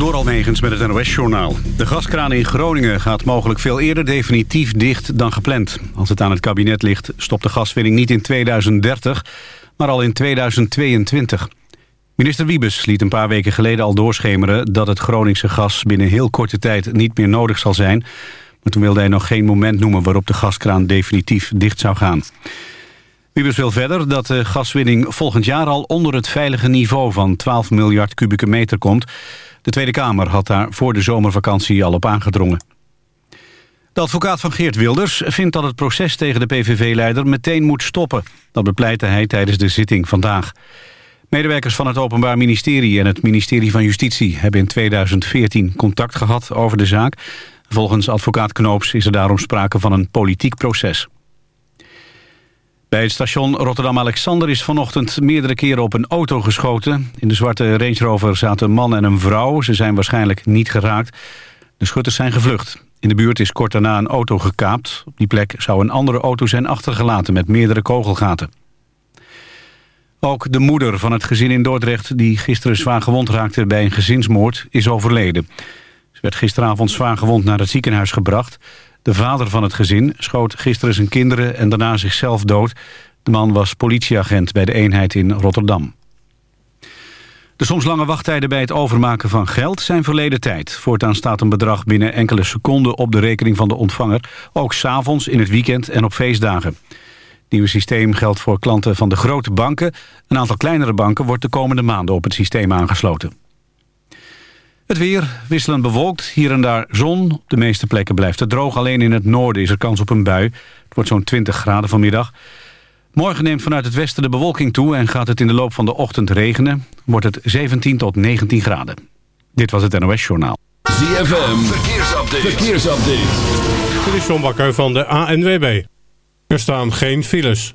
Door Almegens met het NOS-journaal. De gaskraan in Groningen gaat mogelijk veel eerder definitief dicht dan gepland. Als het aan het kabinet ligt, stopt de gaswinning niet in 2030, maar al in 2022. Minister Wiebes liet een paar weken geleden al doorschemeren... dat het Groningse gas binnen heel korte tijd niet meer nodig zal zijn. Maar toen wilde hij nog geen moment noemen waarop de gaskraan definitief dicht zou gaan. Wiebes wil verder dat de gaswinning volgend jaar al onder het veilige niveau van 12 miljard kubieke meter komt. De Tweede Kamer had daar voor de zomervakantie al op aangedrongen. De advocaat van Geert Wilders vindt dat het proces tegen de PVV-leider meteen moet stoppen. Dat bepleitte hij tijdens de zitting vandaag. Medewerkers van het Openbaar Ministerie en het ministerie van Justitie... hebben in 2014 contact gehad over de zaak. Volgens advocaat Knoops is er daarom sprake van een politiek proces. Bij het station Rotterdam-Alexander is vanochtend meerdere keren op een auto geschoten. In de zwarte Range Rover zaten een man en een vrouw. Ze zijn waarschijnlijk niet geraakt. De schutters zijn gevlucht. In de buurt is kort daarna een auto gekaapt. Op die plek zou een andere auto zijn achtergelaten met meerdere kogelgaten. Ook de moeder van het gezin in Dordrecht... die gisteren zwaar gewond raakte bij een gezinsmoord, is overleden. Ze werd gisteravond zwaar gewond naar het ziekenhuis gebracht. De vader van het gezin schoot gisteren zijn kinderen en daarna zichzelf dood. De man was politieagent bij de eenheid in Rotterdam. De soms lange wachttijden bij het overmaken van geld zijn verleden tijd. Voortaan staat een bedrag binnen enkele seconden op de rekening van de ontvanger. Ook s'avonds, in het weekend en op feestdagen. Het nieuwe systeem geldt voor klanten van de grote banken. Een aantal kleinere banken wordt de komende maanden op het systeem aangesloten. Het weer wisselend bewolkt, hier en daar zon. Op de meeste plekken blijft het droog. Alleen in het noorden is er kans op een bui. Het wordt zo'n 20 graden vanmiddag. Morgen neemt vanuit het westen de bewolking toe... en gaat het in de loop van de ochtend regenen. Wordt het 17 tot 19 graden. Dit was het NOS Journaal. ZFM, verkeersupdate. verkeersupdate. Dit is John Bakker van de ANWB. Er staan geen files.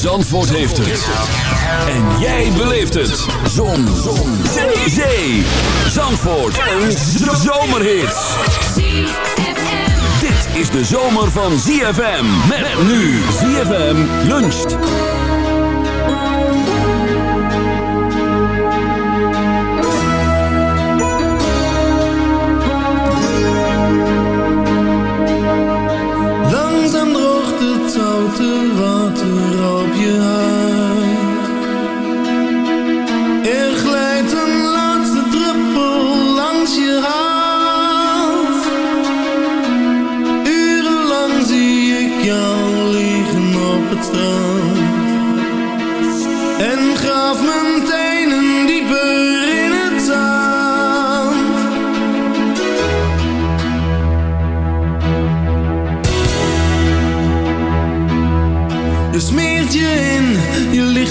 Zandvoort heeft het. En jij beleeft het. Zon. Zon. Zee. Zee. Zandvoort. Een zomerhit. Dit is de zomer van ZFM. Met nu ZFM luncht. Langzaam droogt het zoute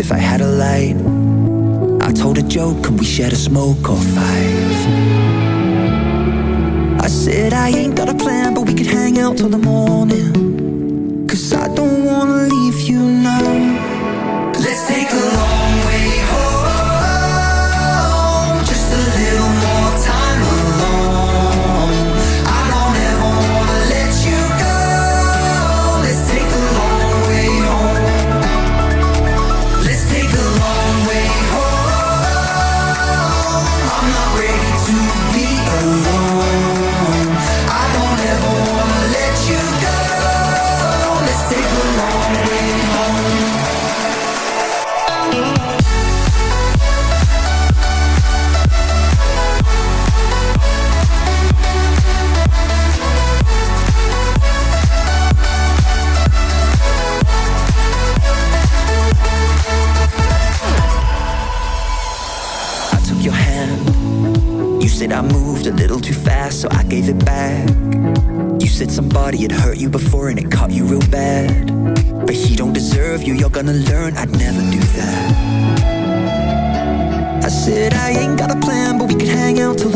if I had a light. I told a joke and we shared a smoke or five. I said I ain't got a plan, but we could hang out till the morning. I ain't got a plan, but we could hang out till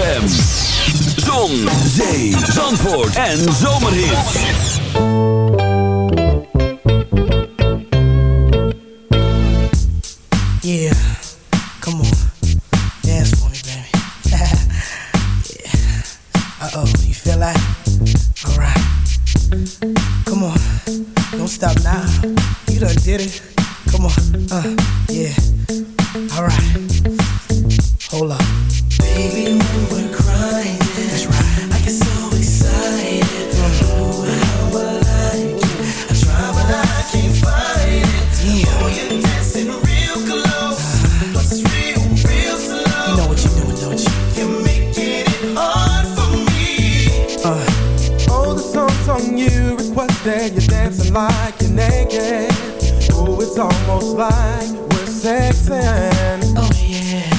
ZFM. almost like we're sexing. Oh yeah.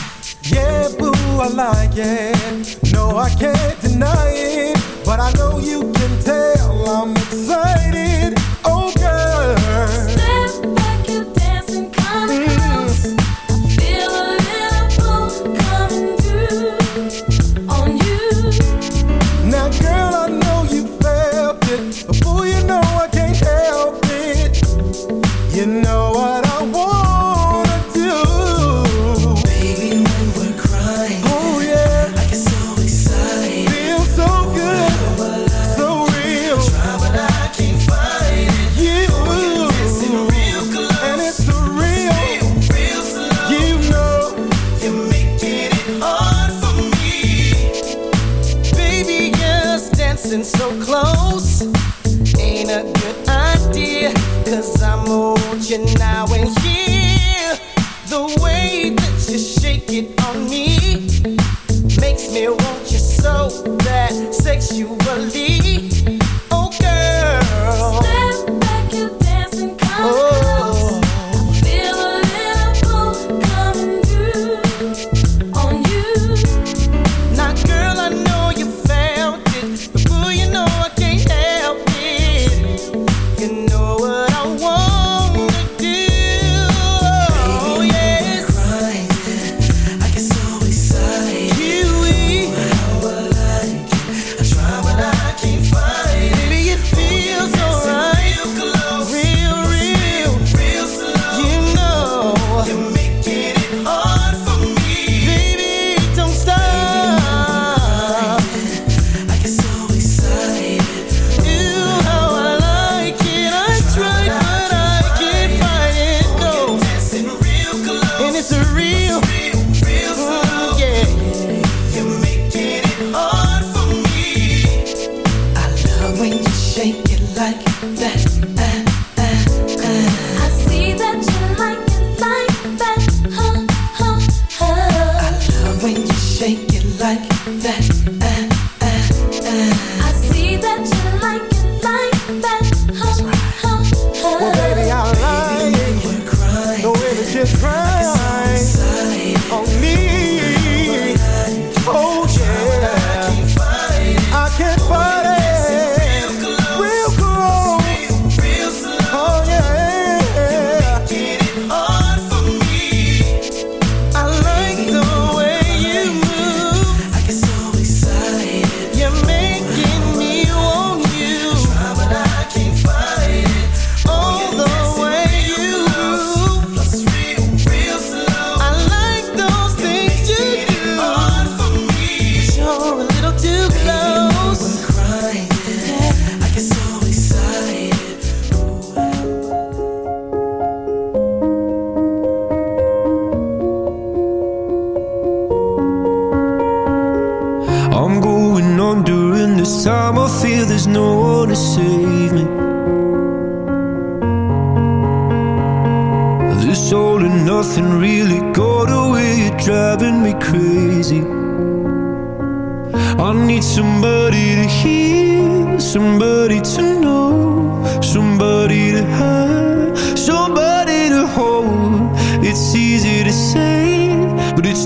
Yeah, boo, I like it. No, I can't deny it, but I know you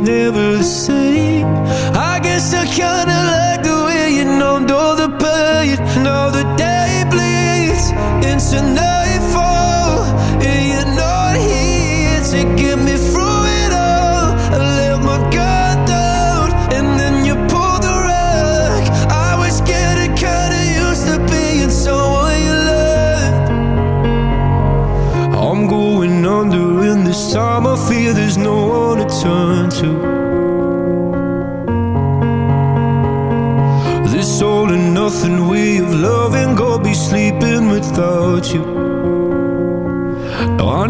never say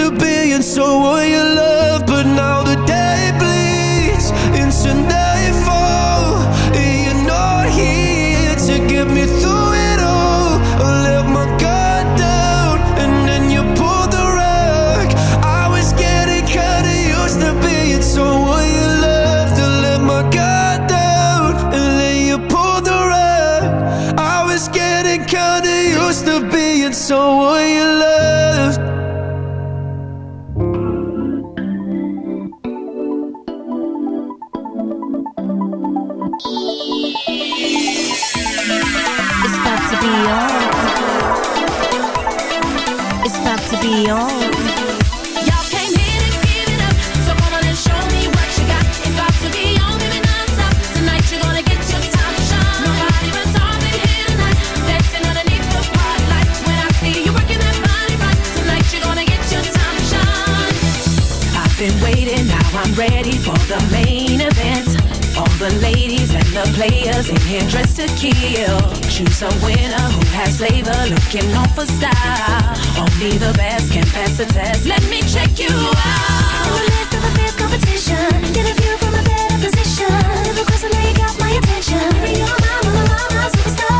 a billion, so will you love. the players in here dressed to kill. Choose a winner who has flavor, looking on for style. Only the best can pass the test. Let me check you out. In the midst of a fierce competition, get a view from a better position. Every question now you got my attention. Bring your mama, mama, mama, superstar.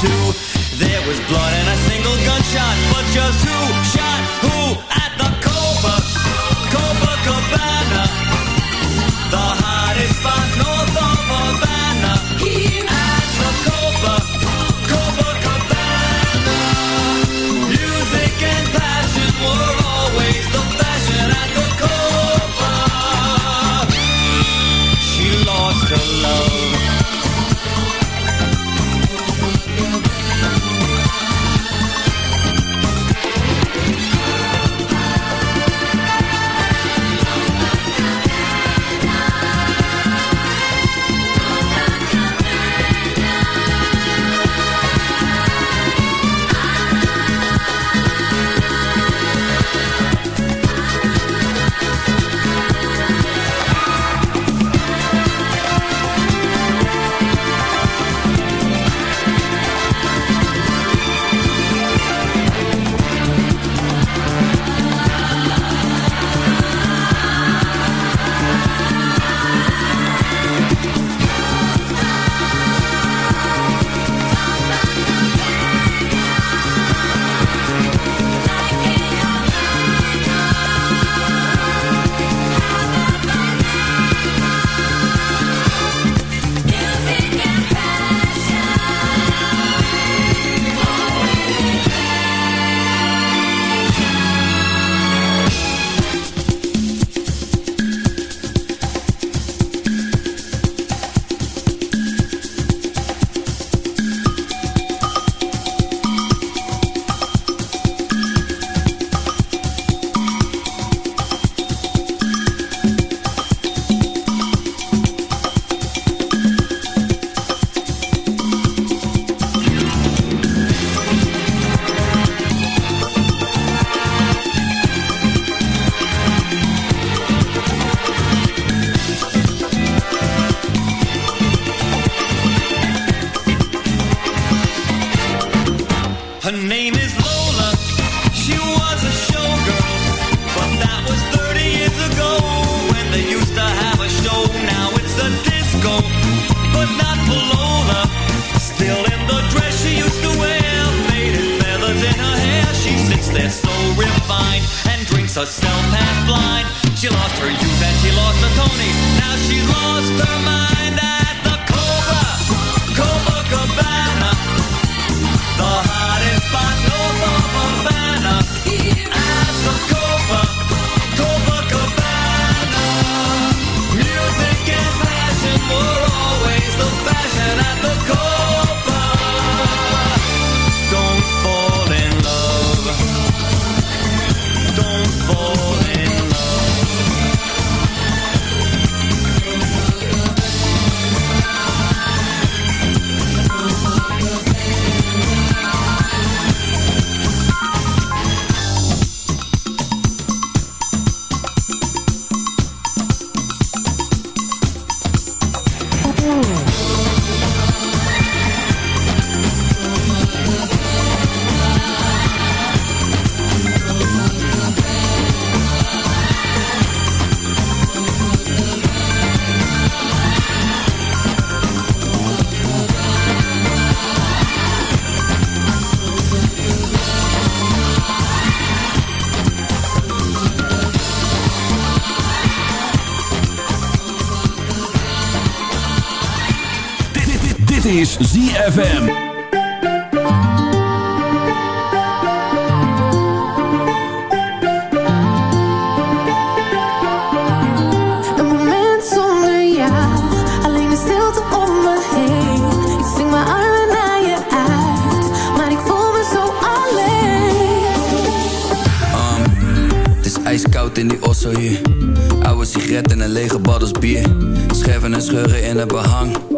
two. There was blood and a single gunshot, but just who shot who at the Copa, Copacabana? The hottest spot north of Havana. At the Copa, Copacabana. Music and passion were always the fashion at the Copa. She lost her love. Het is ijskoud in die osso hier. Oude sigaret en een lege baddels bier. Scherven en scheuren in het behang.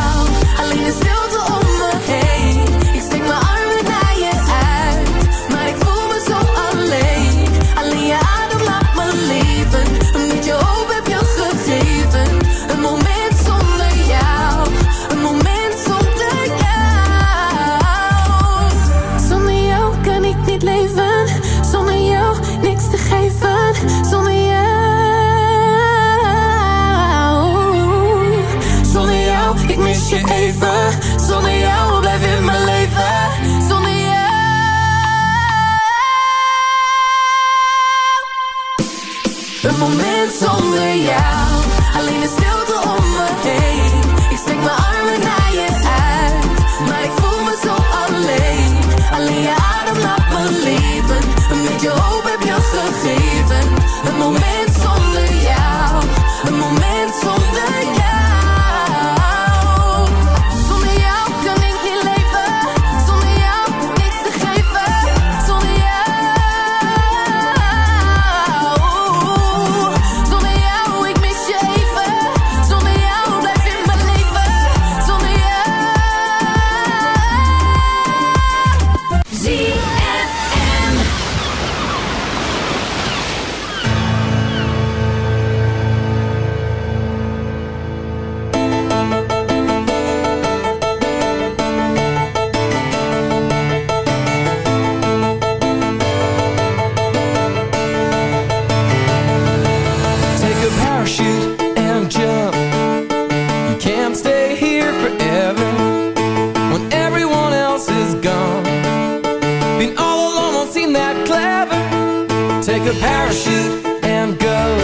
parachute and go.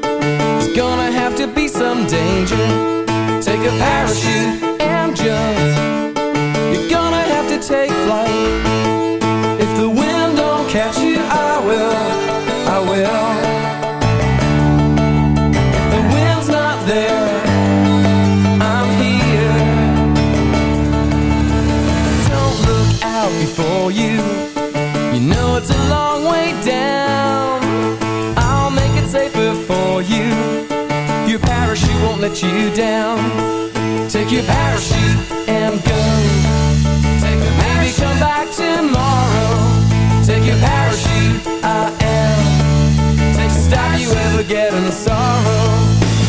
There's gonna have to be some danger. Take a parachute and jump. You're gonna have to take flight. Let you down. Take your parachute and go. Take a Maybe come back tomorrow. Take your parachute, I am. Take to stop you ever getting sorrow.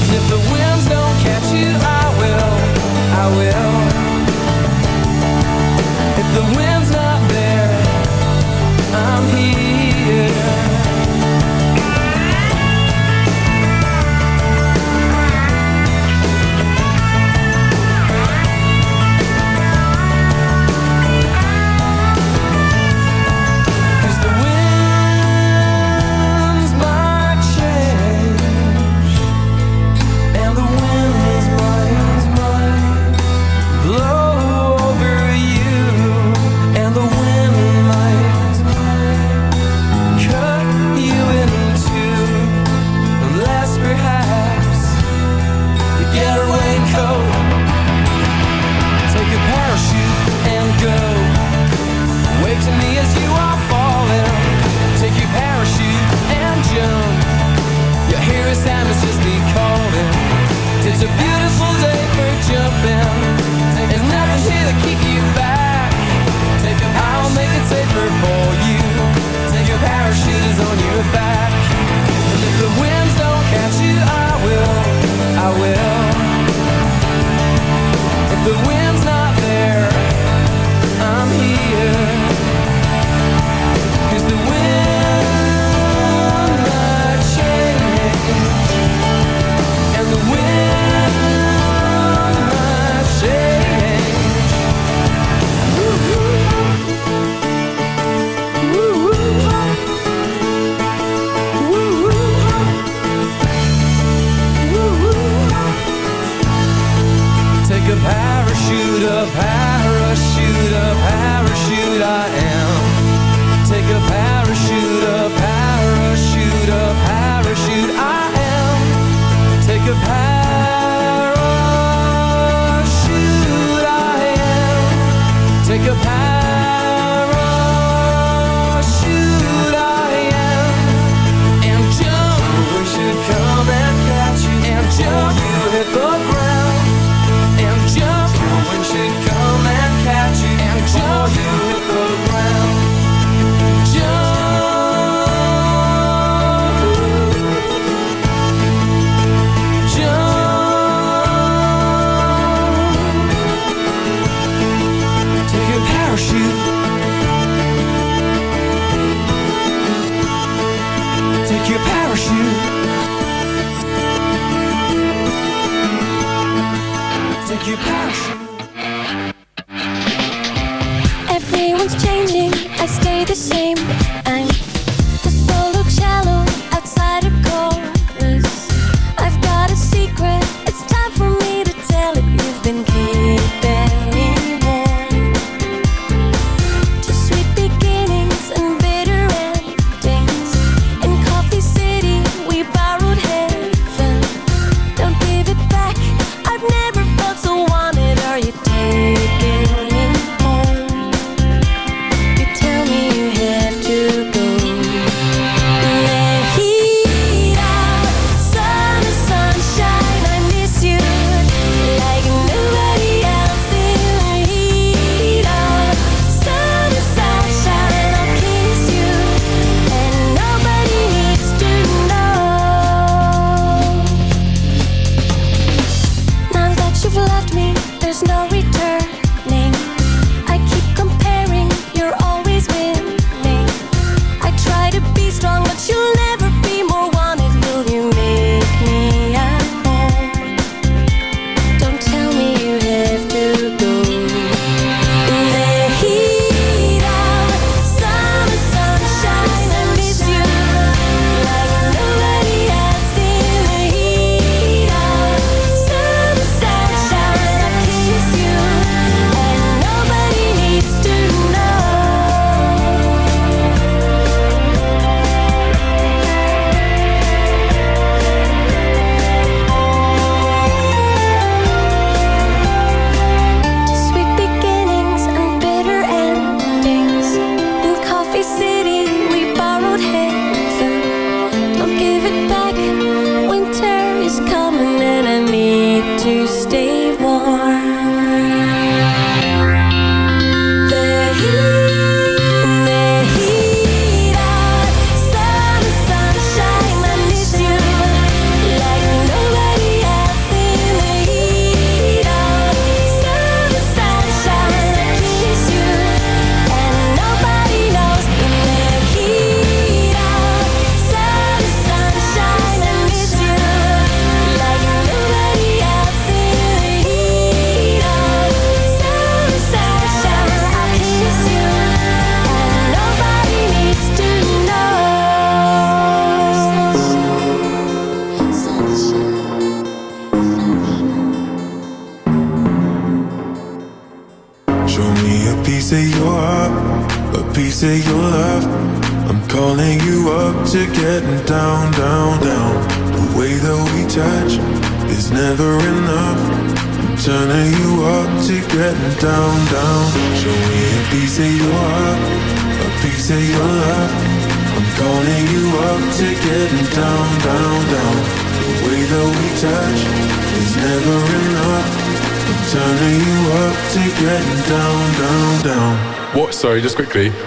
And if the winds don't catch you, I will. I will.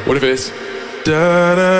What if it's da da